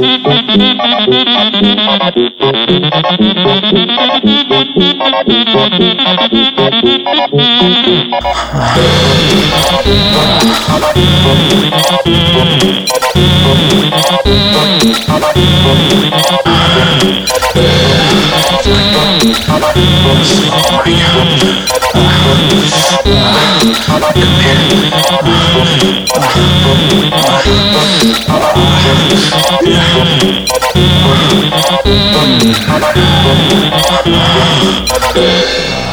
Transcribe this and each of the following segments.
Mm-hmm. Anthony, Oh, my God.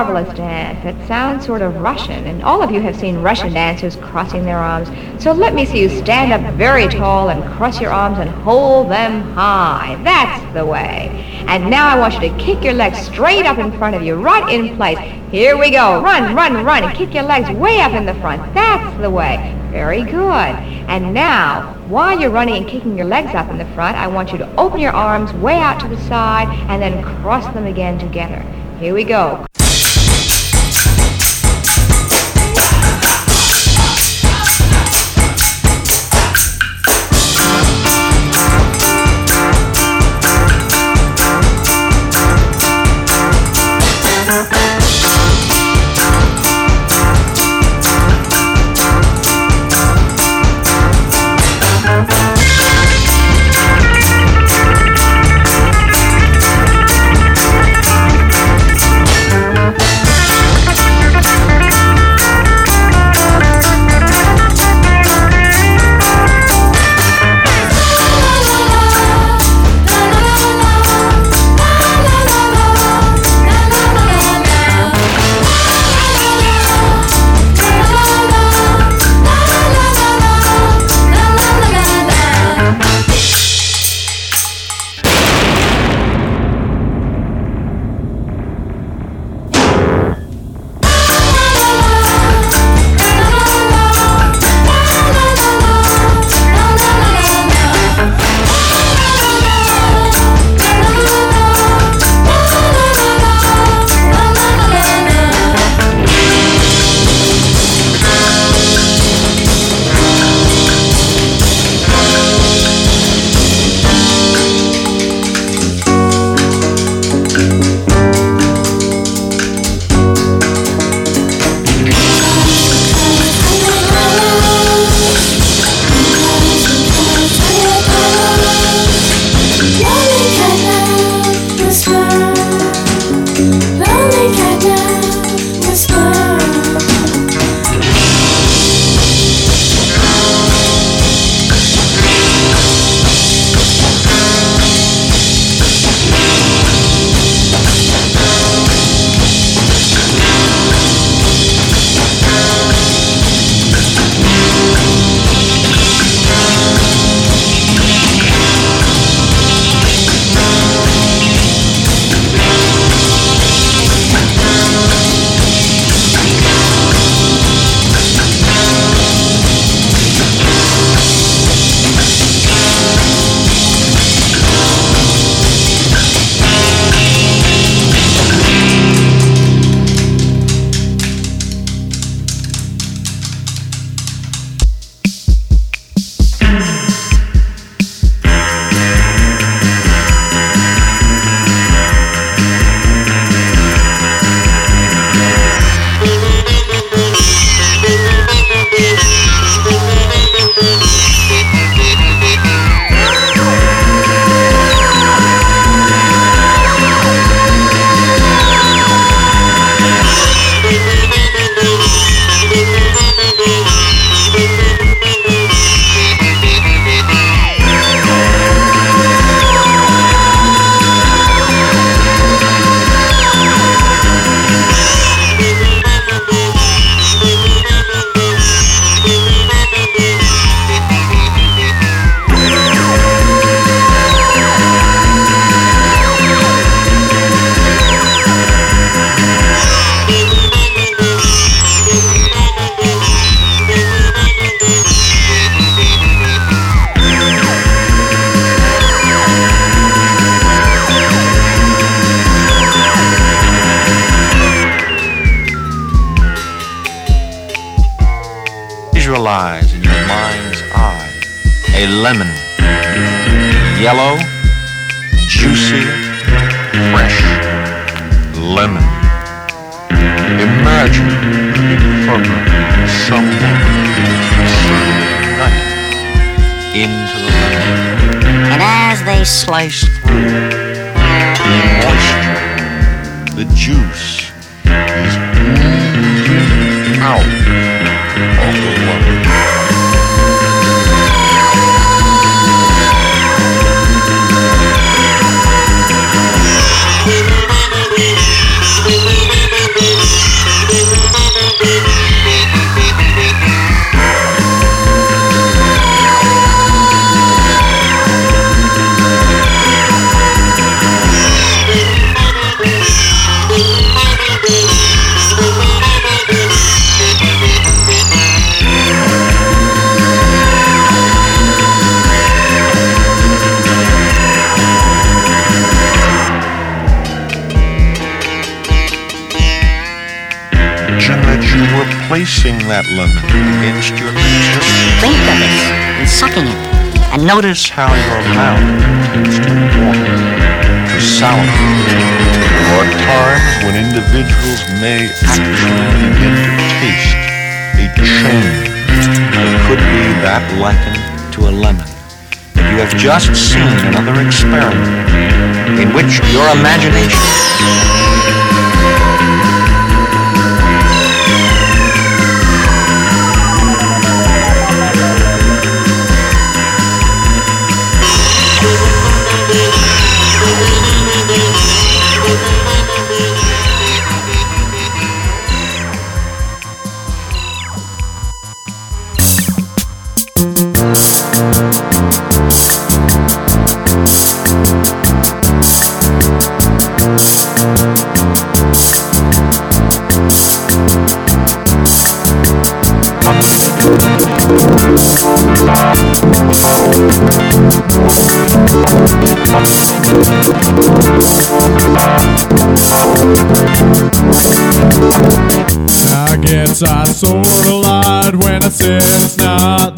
Marvelous dance that sounds sort of Russian, and all of you have seen Russian dancers crossing their arms. So let me see you stand up very tall and cross your arms and hold them high. That's the way. And now I want you to kick your legs straight up in front of you, right in place. Here we go. Run, run, run, and kick your legs way up in the front. That's the way. Very good. And now, while you're running and kicking your legs up in the front, I want you to open your arms way out to the side and then cross them again together. Here we go. Lemon, yellow, juicy, fresh lemon. Imagine in front of you someone slowly nutting into the lemon. And as they Slice through the moisture, the juice is oozing out of the that lemon against your lips. Just Think of it and sucking it. And notice notice how your mouth begins to warm, to salivate. There are times when individuals may actually begin to taste a change that could be that likened to a lemon. But you have just seen another experiment in which your imagination I I sorta lied when I said it's not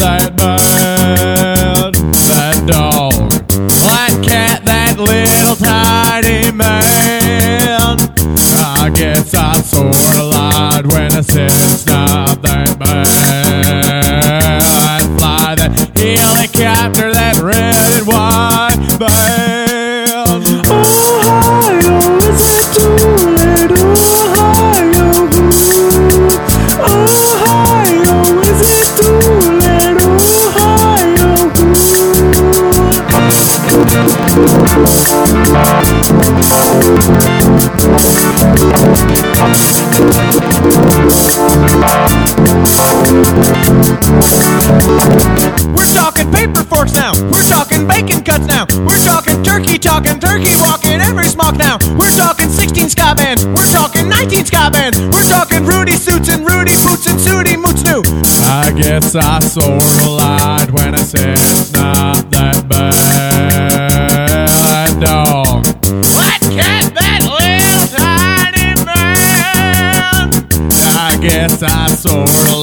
We're talking paper forks now. We're talking bacon cuts now. We're talking turkey talking, turkey walking, every smock now. We're talking 16 ska bands. We're talking 19 ska bands. We're talking Rudy suits and Rudy boots and Sooty moots new. I guess I sorta lied when I said guess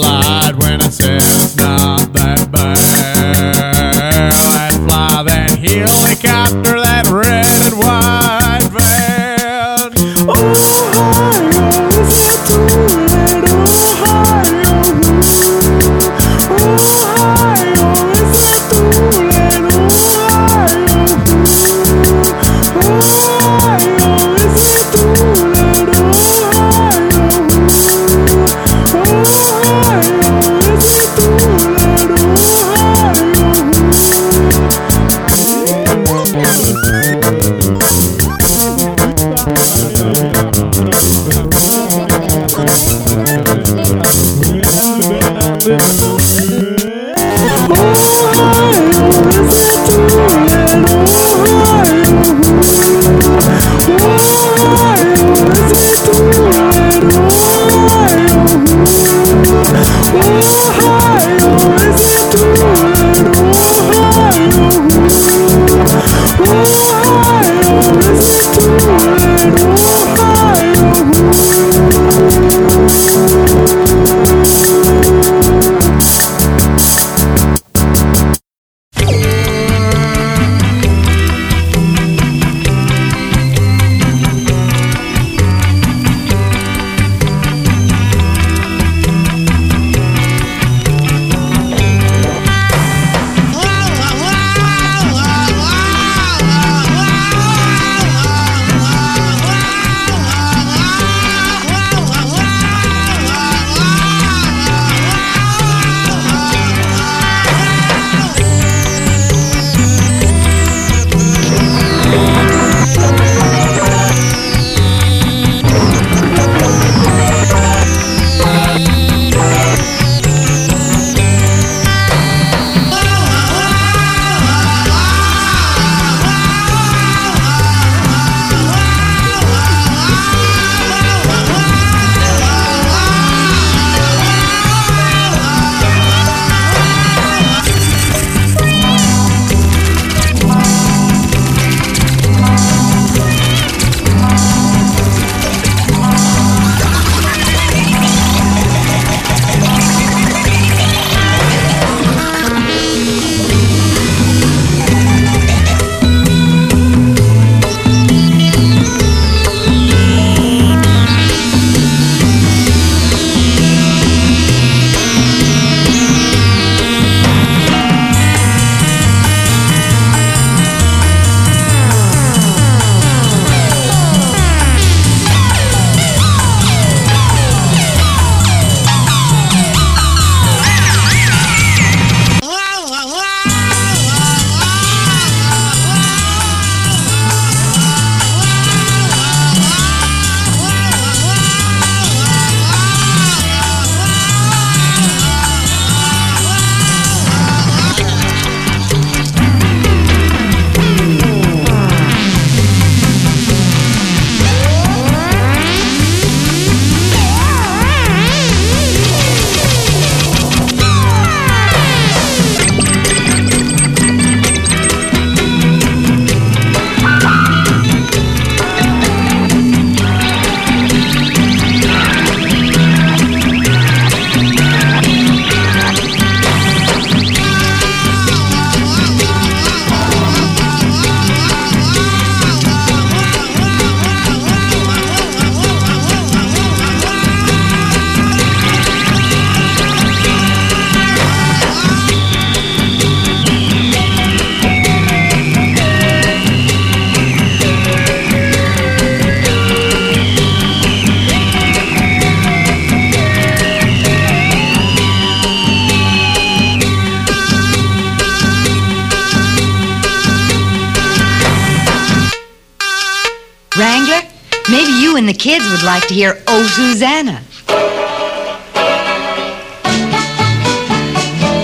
Susanna.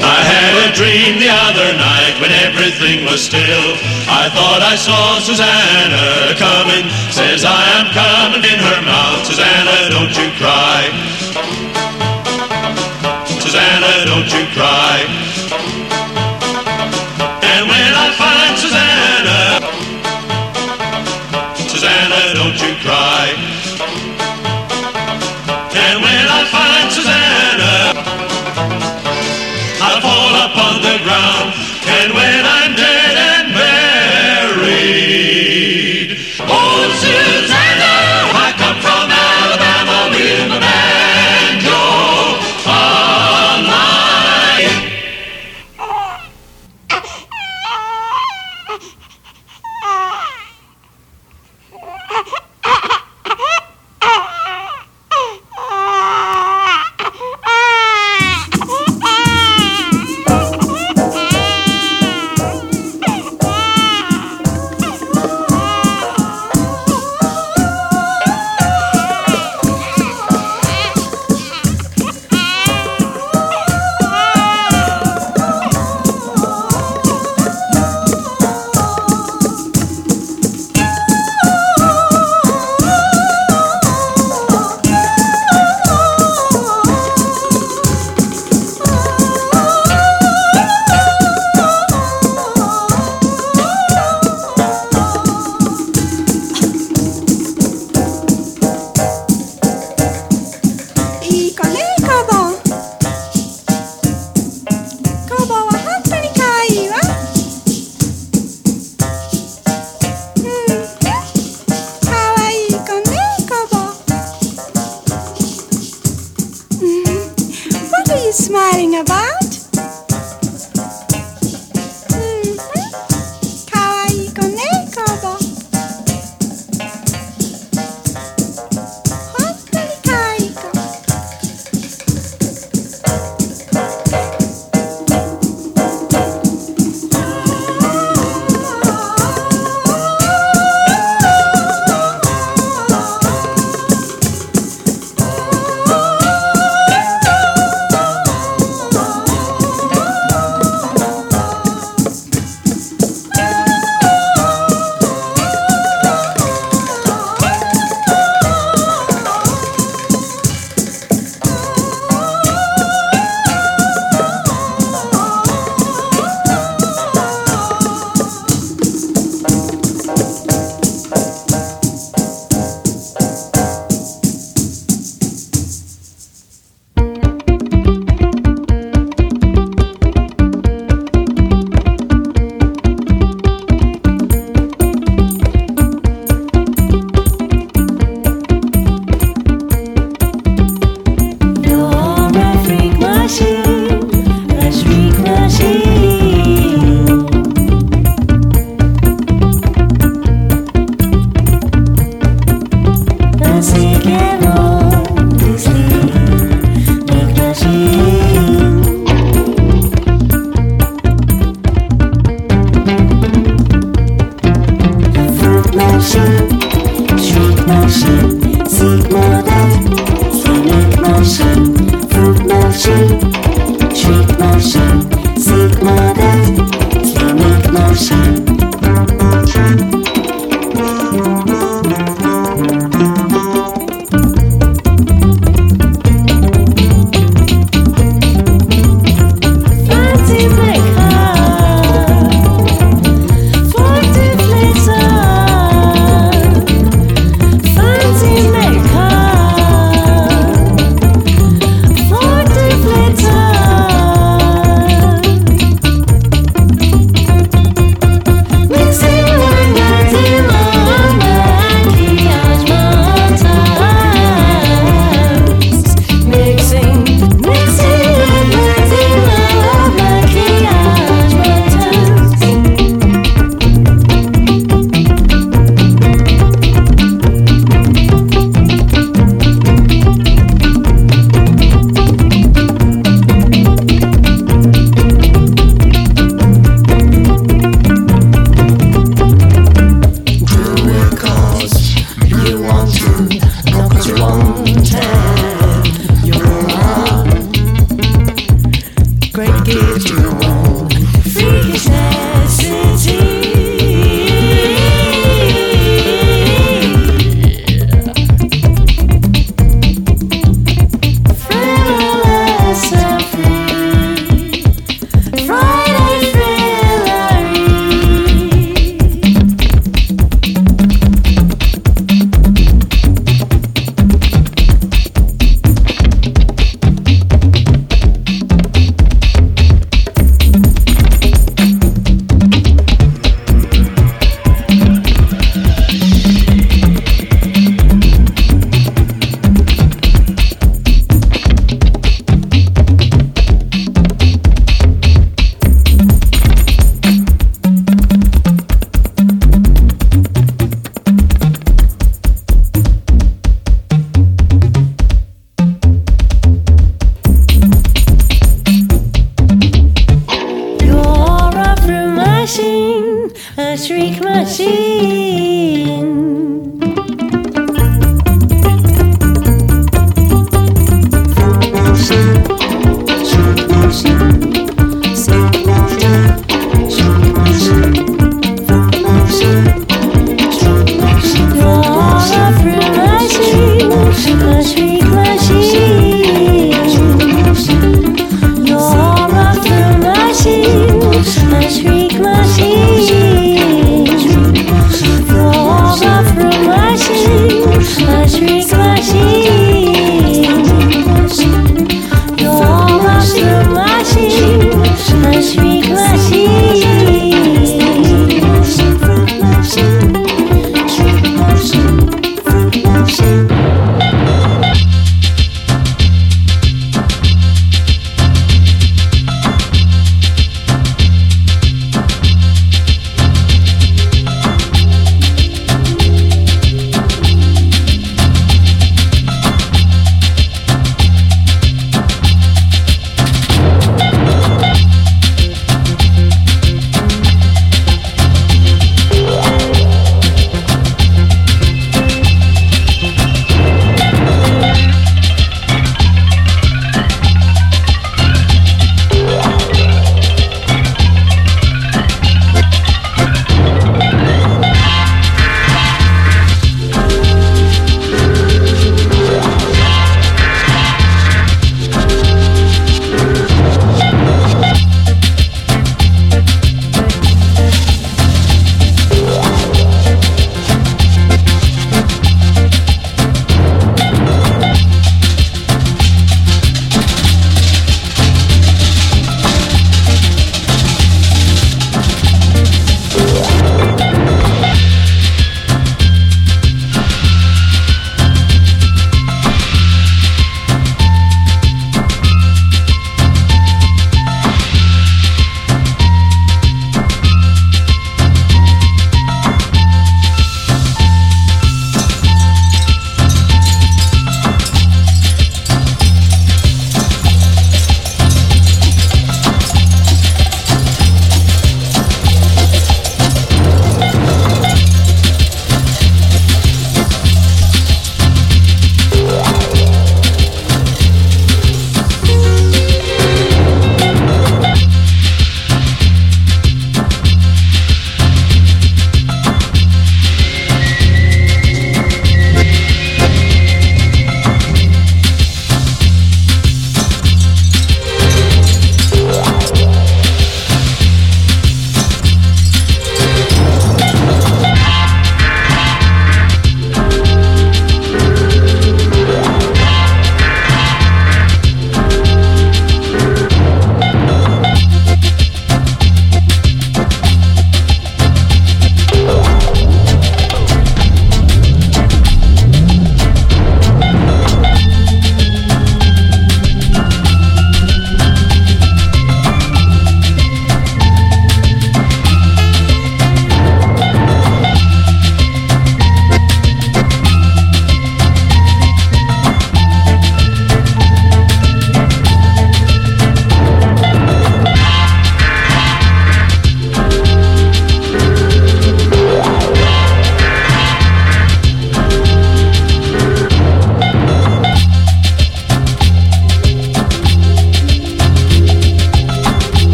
I had a dream the other night when everything was still. I thought I saw Susanna coming. Says I am coming in her mouth. Susanna, don't you cry.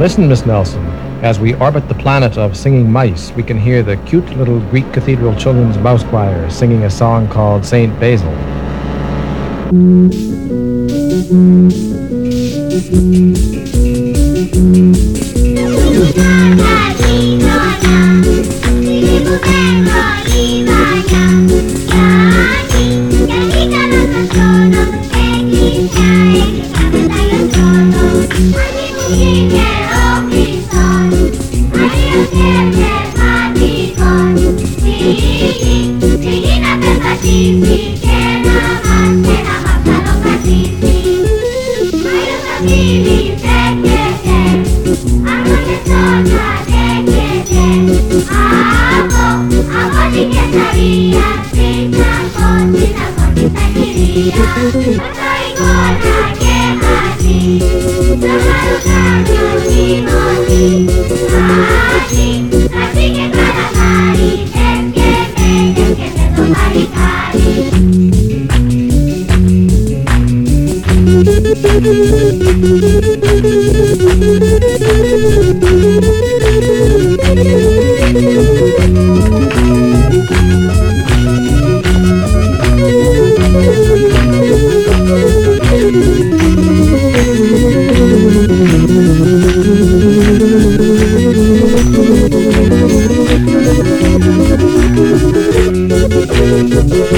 Listen, Miss Nelson. As we orbit the planet of singing mice, we can hear the cute little Greek cathedral children's mouse choir singing a song called St. Basil. Thank you.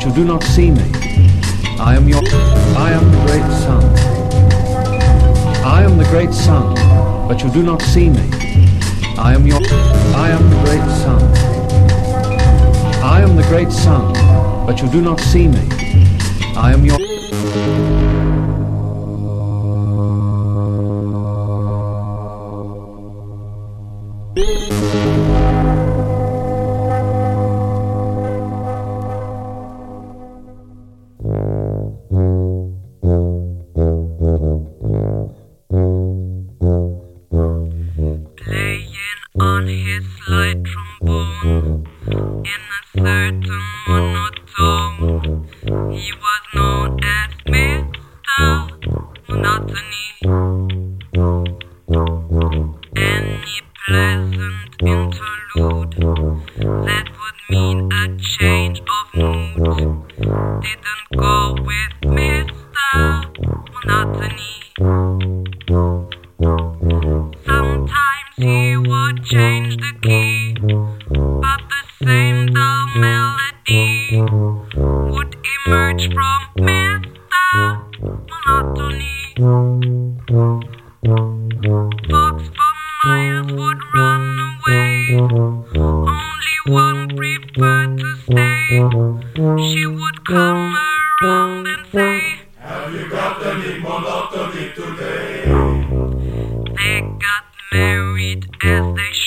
you do not see me. I am your. I am the great sun. I am the great sun, but you do not see me. I am your. I am the great sun. I am the great sun, but you do not see me. I am your. Married as they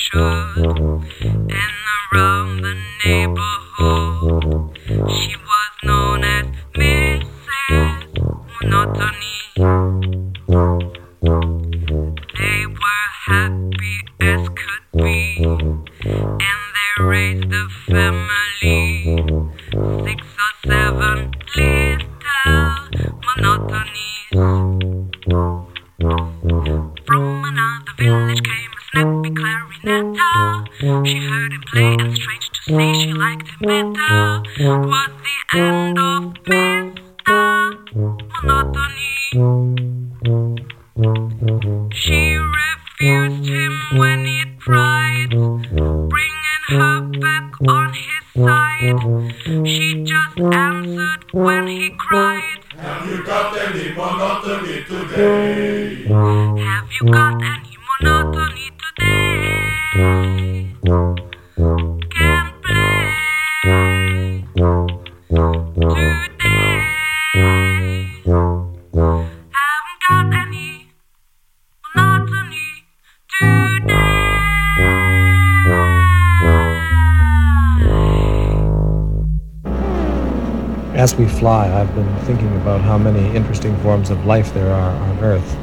forms of life there are on Earth.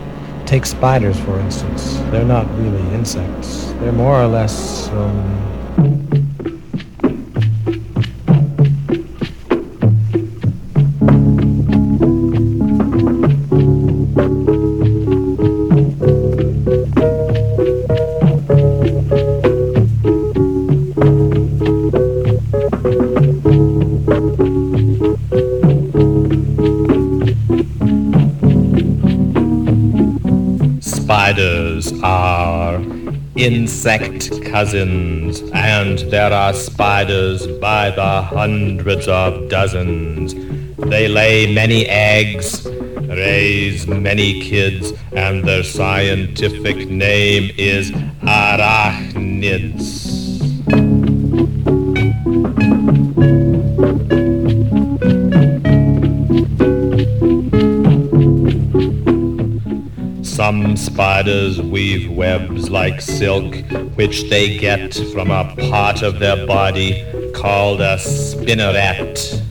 Take spiders, for instance. They're not really insects. They're more or less, um, insect cousins, and there are spiders by the hundreds of dozens. They lay many eggs, raise many kids, and their scientific name is arachnids. Some spiders weave webs like silk, which they get from a part of their body called a spinneret.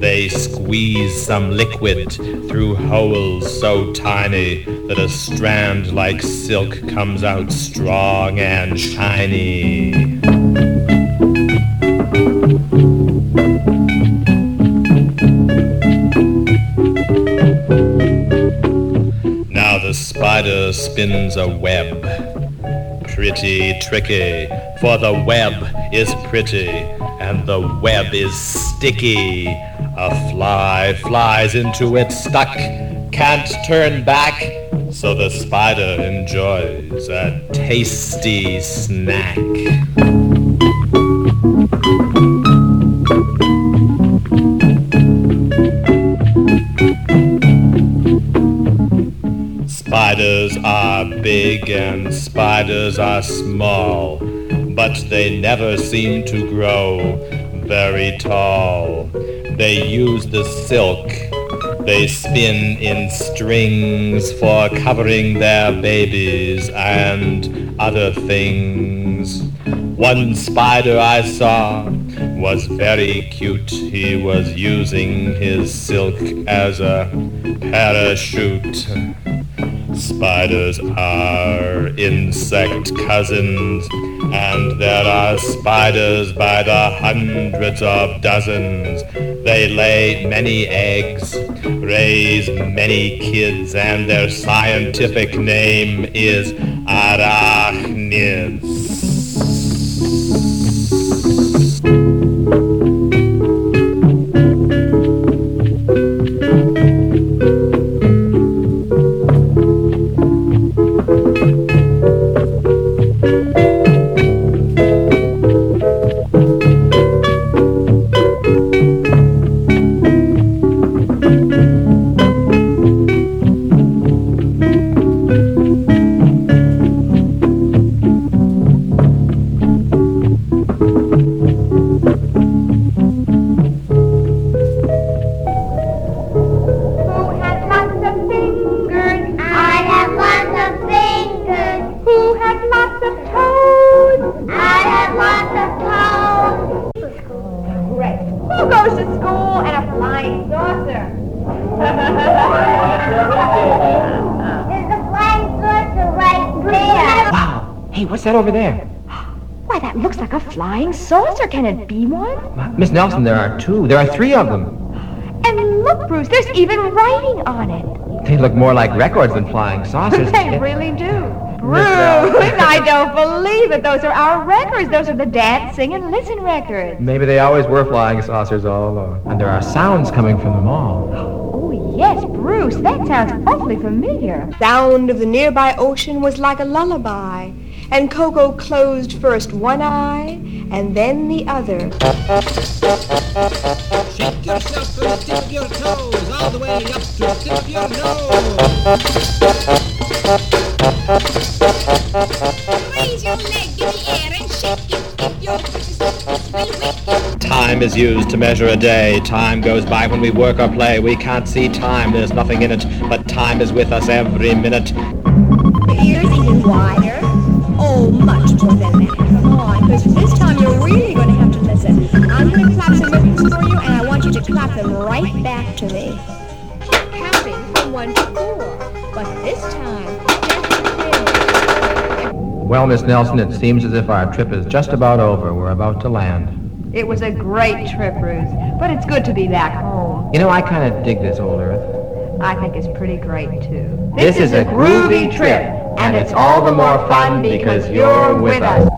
They squeeze some liquid through holes so tiny that a strand like silk comes out strong and shiny. Spins a web. Pretty tricky, for the web is pretty and the web is sticky. A fly flies into it stuck, can't turn back, so the spider enjoys a tasty snack. Spiders are big and spiders are small, but they never seem to grow very tall. They use the silk they spin in strings for covering their babies and other things. One spider I saw was very cute. He was using his silk as a parachute. Spiders are insect cousins, and there are spiders by the hundreds of dozens. They lay many eggs, raise many kids, and their scientific name is arachnids. Is the flying saucer right there? Wow. Hey, what's that over there? Why, that looks like a flying saucer. Can it be one? Miss Nelson, there are two. There are three of them. And look, Bruce, there's even writing on it. They look more like records than flying saucers. They really do. Bruce, I don't believe it. Those are our records. Those are the dance, sing, and listen records. Maybe they always were flying saucers all along. And there are sounds coming from them all. Yes, Bruce, that sounds awfully familiar. Sound of the nearby ocean was like a lullaby, and Coco closed first one eye and then the other. Shake yourself to the your toes, all the way up to the tip of your nose. Raise your leg in the air and shake it. If your participants will wake Time is used to measure a day. Time goes by when we work or play. We can't see time, there's nothing in it. But time is with us every minute. Ears even wider. Oh, much more than that. Come on, because this time you're really going to have to listen. I'm going to clap some rhythms for you, and I want you to clap them right back to me. Keep counting from one to four, but this time, Well, Miss Nelson, it seems as if our trip is just about over. We're about to land. It was a great trip, Bruce, but it's good to be back home. You know, I kind of dig this old Earth. I think it's pretty great, too. This is a groovy trip, and it's all the more fun because you're with us.